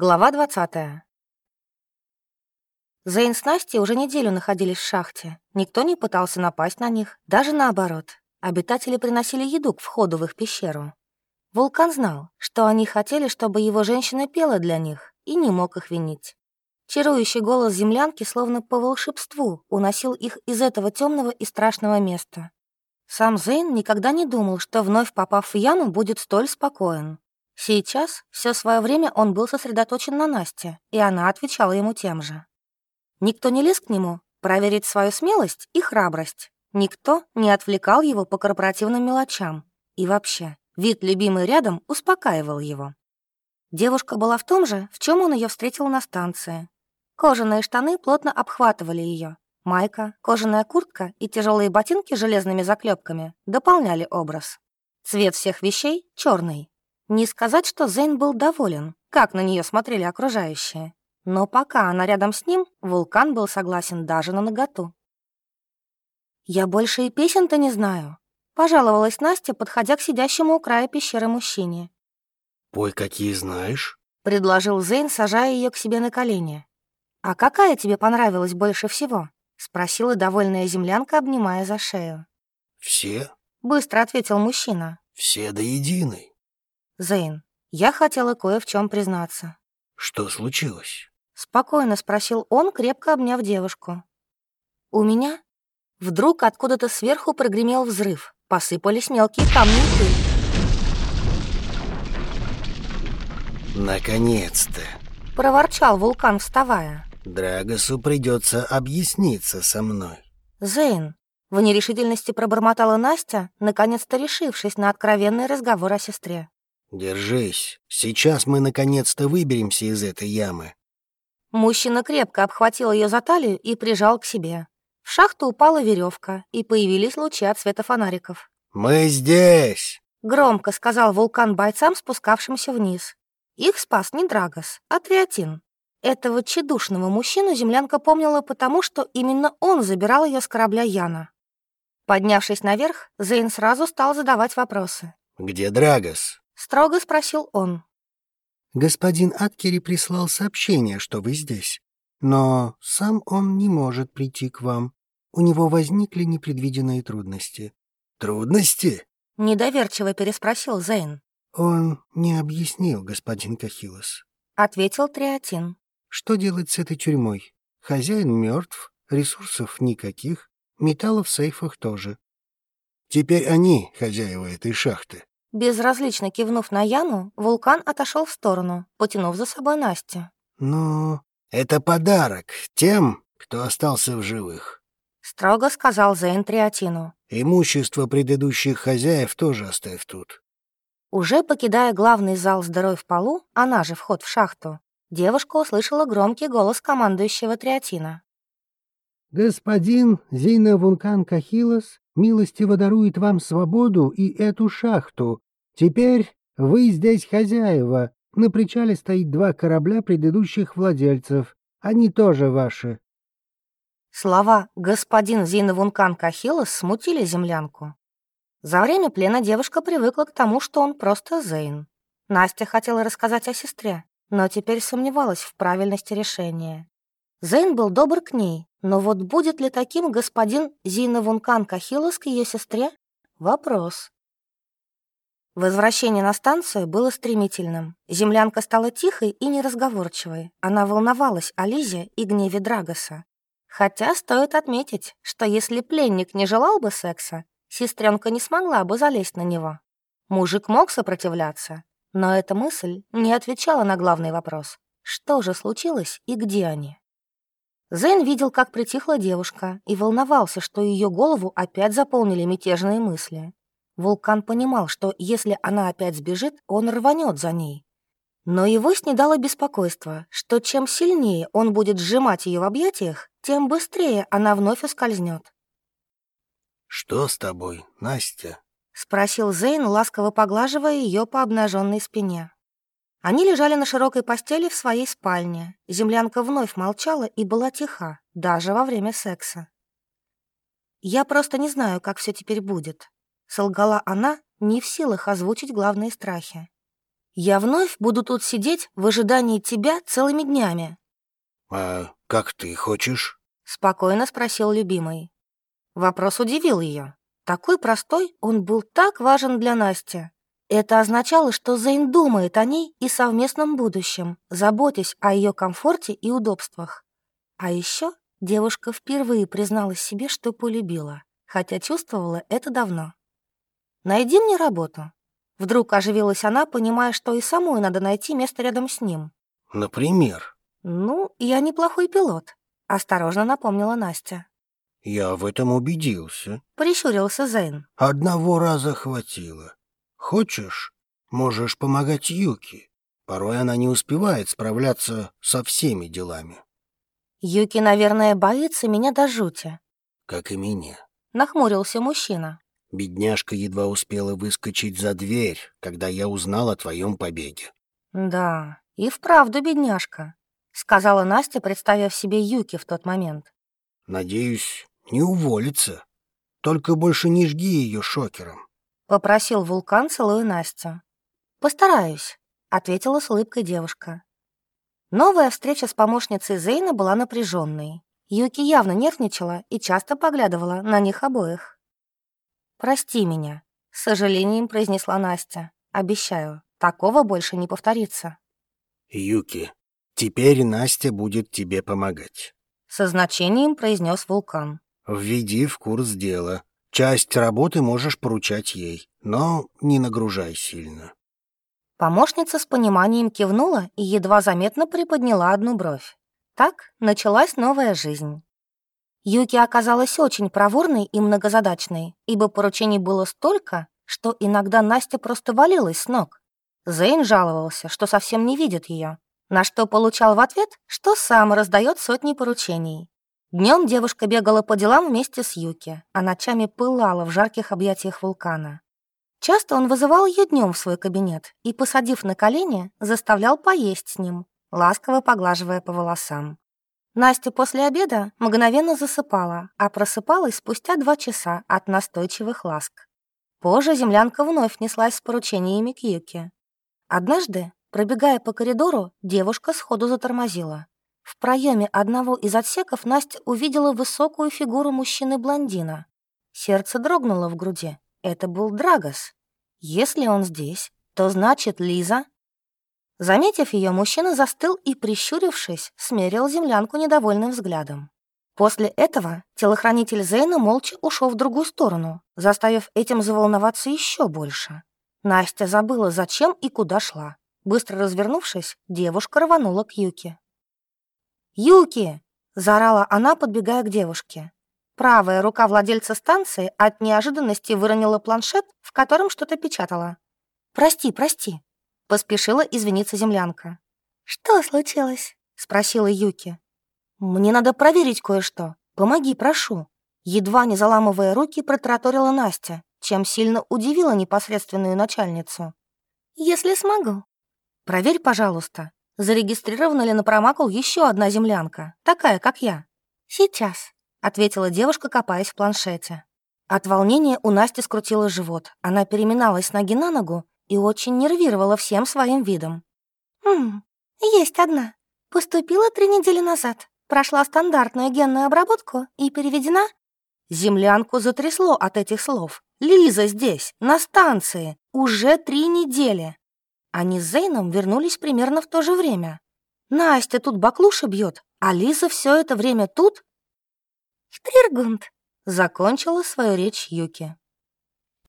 Глава 20. Зейн с Настей уже неделю находились в шахте. Никто не пытался напасть на них, даже наоборот. Обитатели приносили еду к входу в их пещеру. Вулкан знал, что они хотели, чтобы его женщина пела для них, и не мог их винить. Чарующий голос землянки словно по волшебству уносил их из этого темного и страшного места. Сам Зейн никогда не думал, что вновь попав в яму, будет столь спокоен. Сейчас все свое время он был сосредоточен на Насте, и она отвечала ему тем же. Никто не лез к нему проверить свою смелость и храбрость. Никто не отвлекал его по корпоративным мелочам. И вообще, вид любимый рядом успокаивал его. Девушка была в том же, в чем он ее встретил на станции. Кожаные штаны плотно обхватывали ее. Майка, кожаная куртка и тяжелые ботинки с железными заклепками дополняли образ. Цвет всех вещей — черный, не сказать, что Зейн был доволен, как на нее смотрели окружающие. Но пока она рядом с ним, вулкан был согласен даже на наготу. «Я больше и песен-то не знаю», — пожаловалась Настя, подходя к сидящему у края пещеры мужчине. «Пой, какие знаешь», — предложил Зейн, сажая ее к себе на колени. «А какая тебе понравилась больше всего?» — спросила довольная землянка, обнимая за шею. «Все?» — быстро ответил мужчина. «Все до единой». Зейн, я хотела кое в чем признаться. Что случилось? Спокойно спросил он, крепко обняв девушку. У меня вдруг откуда-то сверху прогремел взрыв. Посыпались мелкие камни и пыль. Наконец-то! Проворчал вулкан, вставая. Драгосу придется объясниться со мной. Зейн, в нерешительности пробормотала Настя, наконец-то решившись на откровенный разговор о сестре. «Держись. Сейчас мы наконец-то выберемся из этой ямы». Мужчина крепко обхватил ее за талию и прижал к себе. В шахту упала веревка, и появились лучи от света фонариков. «Мы здесь!» — громко сказал вулкан бойцам, спускавшимся вниз. Их спас не Драгос, а Триатин. Этого тщедушного мужчину землянка помнила потому, что именно он забирал ее с корабля Яна. Поднявшись наверх, Зейн сразу стал задавать вопросы. «Где Драгос?» Строго спросил он. «Господин Аткери прислал сообщение, что вы здесь. Но сам он не может прийти к вам. У него возникли непредвиденные трудности». «Трудности?» — недоверчиво переспросил Зейн. «Он не объяснил, господин Кахилос», — ответил Триатин. «Что делать с этой тюрьмой? Хозяин мертв, ресурсов никаких, металлов в сейфах тоже». «Теперь они хозяева этой шахты», Безразлично кивнув на Яну, вулкан отошел в сторону, потянув за собой Настю. «Ну, это подарок тем, кто остался в живых», — строго сказал Зейн Триатину. «Имущество предыдущих хозяев тоже оставь тут». Уже покидая главный зал с дырой в полу, она же вход в шахту, девушка услышала громкий голос командующего Триатина. «Господин Зейна Вулкан Кахилос милостиво дарует вам свободу и эту шахту. Теперь вы здесь хозяева. На причале стоит два корабля предыдущих владельцев. Они тоже ваши». Слова «господин Зинавункан Кахилос» смутили землянку. За время плена девушка привыкла к тому, что он просто Зейн. Настя хотела рассказать о сестре, но теперь сомневалась в правильности решения. Зейн был добр к ней, но вот будет ли таким господин Зина Вункан Кахилос к ее сестре? Вопрос. Возвращение на станцию было стремительным. Землянка стала тихой и неразговорчивой. Она волновалась о Лизе и гневе Драгоса. Хотя стоит отметить, что если пленник не желал бы секса, сестренка не смогла бы залезть на него. Мужик мог сопротивляться, но эта мысль не отвечала на главный вопрос. Что же случилось и где они? Зейн видел, как притихла девушка, и волновался, что ее голову опять заполнили мятежные мысли. Вулкан понимал, что если она опять сбежит, он рванет за ней. Но его снедало беспокойство, что чем сильнее он будет сжимать ее в объятиях, тем быстрее она вновь ускользнет. «Что с тобой, Настя?» — спросил Зейн, ласково поглаживая ее по обнаженной спине. Они лежали на широкой постели в своей спальне. Землянка вновь молчала и была тиха, даже во время секса. «Я просто не знаю, как все теперь будет», — солгала она, не в силах озвучить главные страхи. Я вновь буду тут сидеть в ожидании тебя целыми днями. «А как ты хочешь?» — спокойно спросил любимый. Вопрос удивил ее. Такой простой, он был так важен для Насти. Это означало, что Зейн думает о ней и совместном будущем, заботясь о ее комфорте и удобствах. А еще девушка впервые призналась себе, что полюбила, хотя чувствовала это давно. «Найди мне работу», Вдруг оживилась она, понимая, что и самой надо найти место рядом с ним. «Например?» «Ну, я неплохой пилот», — осторожно напомнила Настя. «Я в этом убедился», — прищурился Зейн. «Одного раза хватило. Хочешь, можешь помогать Юки. Порой она не успевает справляться со всеми делами». «Юки, наверное, боится меня до жути». «Как и меня», — нахмурился мужчина. Бедняжка едва успела выскочить за дверь, когда я узнал о твоем побеге. «Да, и вправду бедняжка», — сказала Настя, представив себе Юки в тот момент. «Надеюсь, не уволится. Только больше не жги ее шокером», — попросил вулкан, целуя Настю. «Постараюсь», — ответила с улыбкой девушка. Новая встреча с помощницей Зейна была напряженной. Юки явно нервничала и часто поглядывала на них обоих. «Прости меня», — с сожалением произнесла Настя. «Обещаю, такого больше не повторится». «Юки, теперь Настя будет тебе помогать», — со значением произнес Вулкан. «Введи в курс дела. Часть работы можешь поручать ей, но не нагружай сильно». Помощница с пониманием кивнула и едва заметно приподняла одну бровь. Так началась новая жизнь. Юки оказалась очень проворной и многозадачной, ибо поручений было столько, что иногда Настя просто валилась с ног. Зейн жаловался, что совсем не видит ее, на что получал в ответ, что сам раздает сотни поручений. Днем девушка бегала по делам вместе с Юки, а ночами пылала в жарких объятиях вулкана. Часто он вызывал ее днем в свой кабинет и, посадив на колени, заставлял поесть с ним, ласково поглаживая по волосам. Настя после обеда мгновенно засыпала, а просыпалась спустя два часа от настойчивых ласк. Позже землянка вновь неслась с поручениями к Юке. Однажды, пробегая по коридору, девушка сходу затормозила. В проеме одного из отсеков Настя увидела высокую фигуру мужчины-блондина. Сердце дрогнуло в груди. Это был Драгос. Если он здесь, то значит Лиза Заметив ее, мужчина застыл и, прищурившись, смерил землянку недовольным взглядом. После этого телохранитель Зейна молча ушел в другую сторону, заставив этим заволноваться еще больше. Настя забыла, зачем и куда шла. Быстро развернувшись, девушка рванула к Юке. «Юки!» — заорала она, подбегая к девушке. Правая рука владельца станции от неожиданности выронила планшет, в котором что-то печатала. «Прости, прости», Поспешила извиниться землянка. «Что случилось?» — спросила Юки. «Мне надо проверить кое-что. Помоги, прошу». Едва не заламывая руки, протараторила Настя, чем сильно удивила непосредственную начальницу. «Если смогу». «Проверь, пожалуйста, зарегистрирована ли на промакул еще одна землянка, такая, как я». «Сейчас», — ответила девушка, копаясь в планшете. От волнения у Насти скрутило живот. Она переминалась с ноги на ногу и очень нервировала всем своим видом. «Хм, есть одна. Поступила три недели назад. Прошла стандартную генную обработку и переведена...» Землянку затрясло от этих слов. «Лиза здесь, на станции, уже три недели». Они с Зейном вернулись примерно в то же время. Настя тут баклуши бьет, а Лиза все это время тут... «Штриргунд», — закончила свою речь Юки.